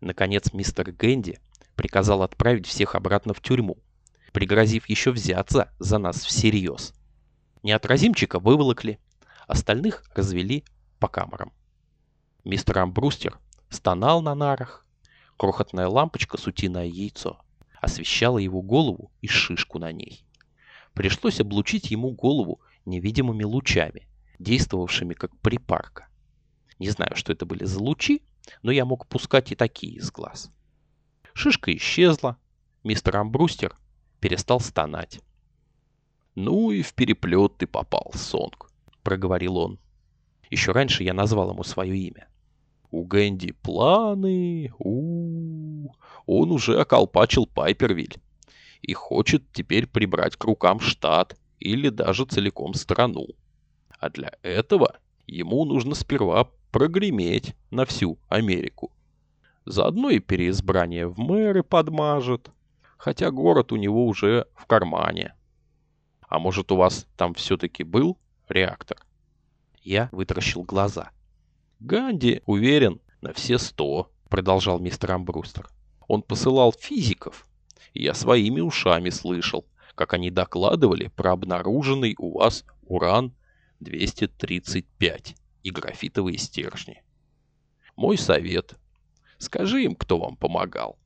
Наконец мистер Гэнди приказал отправить всех обратно в тюрьму, пригрозив еще взяться за нас всерьез. Неотразимчика выволокли, остальных развели по камерам. Мистер Амбрустер стонал на нарах, крохотная лампочка с утиное яйцо освещала его голову и шишку на ней. Пришлось облучить ему голову невидимыми лучами, действовавшими как припарка. Не знаю, что это были за лучи, но я мог пускать и такие из глаз. Шишка исчезла, мистер Амбрустер перестал стонать. «Ну и в переплет ты попал, Сонг», — проговорил он. Еще раньше я назвал ему свое имя. «У Гэнди планы, у, -у, -у. Он уже околпачил Пайпервиль и хочет теперь прибрать к рукам штат или даже целиком страну. А для этого ему нужно сперва прогреметь на всю Америку. Заодно и переизбрание в мэры подмажет, хотя город у него уже в кармане. А может у вас там все-таки был реактор? Я вытаращил глаза. Ганди уверен на все сто, продолжал мистер Амбрустер. Он посылал физиков, и я своими ушами слышал, как они докладывали про обнаруженный у вас уран-235 и графитовые стержни. Мой совет. Скажи им, кто вам помогал.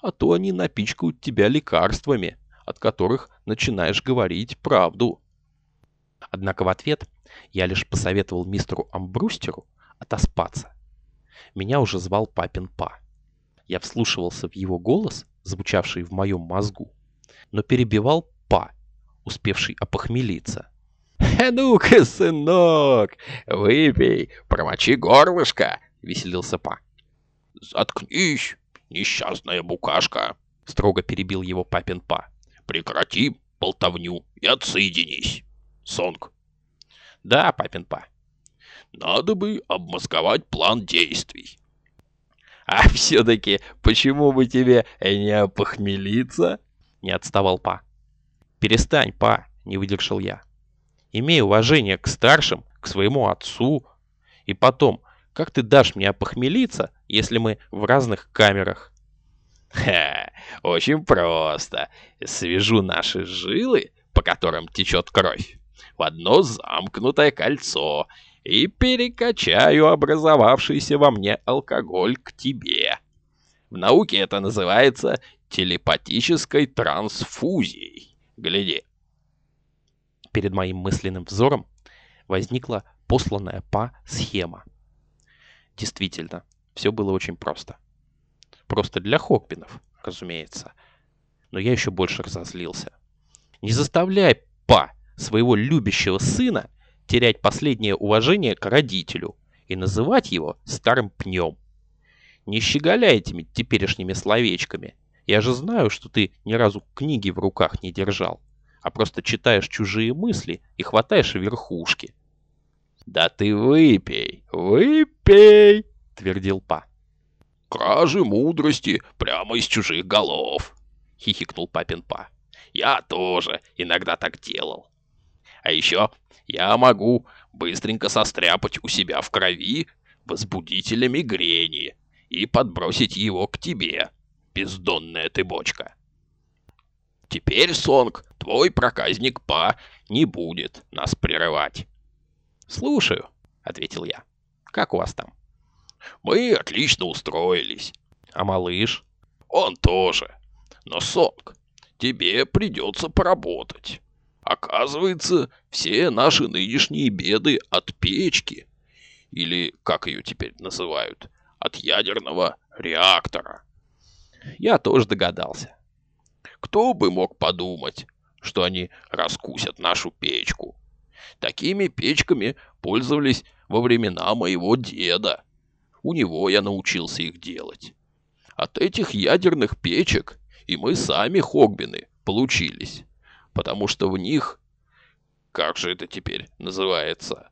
А то они напичкают тебя лекарствами, от которых начинаешь говорить правду. Однако в ответ я лишь посоветовал мистеру Амбрустеру отоспаться. Меня уже звал папин па. Я вслушивался в его голос, звучавший в моем мозгу, но перебивал па, успевший опохмелиться. «Ну-ка, сынок, выпей, промочи горлышко!» — веселился Па. «Заткнись, несчастная букашка!» — строго перебил его папин Па. «Прекрати болтовню и отсоединись, Сонг!» «Да, папин Па!» «Надо бы обмозговать план действий!» «А все-таки почему бы тебе не опохмелиться?» — не отставал Па. «Перестань, Па!» — не выдержал я. Имей уважение к старшим, к своему отцу. И потом, как ты дашь мне опохмелиться, если мы в разных камерах? Ха, очень просто. Свяжу наши жилы, по которым течет кровь, в одно замкнутое кольцо и перекачаю образовавшийся во мне алкоголь к тебе. В науке это называется телепатической трансфузией. Гляди. Перед моим мысленным взором возникла посланная по схема. Действительно, все было очень просто. Просто для Хокпинов, разумеется. Но я еще больше разозлился. Не заставляй па своего любящего сына терять последнее уважение к родителю и называть его старым пнем. Не щеголяй этими теперешними словечками. Я же знаю, что ты ни разу книги в руках не держал а просто читаешь чужие мысли и хватаешь верхушки. «Да ты выпей, выпей!» — твердил Па. «Кражи мудрости прямо из чужих голов!» — хихикнул папин Па. «Я тоже иногда так делал. А еще я могу быстренько состряпать у себя в крови возбудителя мигрени и подбросить его к тебе, бездонная ты бочка. Теперь, Сонг, твой проказник Па не будет нас прерывать. «Слушаю», — ответил я. «Как у вас там?» «Мы отлично устроились». «А малыш?» «Он тоже. Но, Сонг, тебе придется поработать. Оказывается, все наши нынешние беды от печки, или, как ее теперь называют, от ядерного реактора». Я тоже догадался. Кто бы мог подумать, что они раскусят нашу печку? Такими печками пользовались во времена моего деда. У него я научился их делать. От этих ядерных печек и мы сами Хогбины получились, потому что в них... Как же это теперь называется?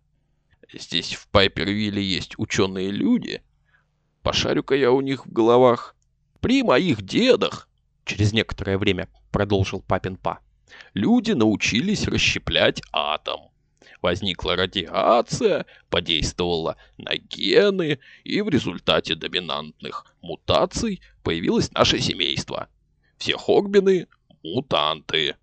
Здесь в Пайпервилле есть ученые люди. Пошарю-ка я у них в головах. При моих дедах Через некоторое время продолжил папин па. Люди научились расщеплять атом. Возникла радиация, подействовала на гены, и в результате доминантных мутаций появилось наше семейство. Все хогбины – мутанты.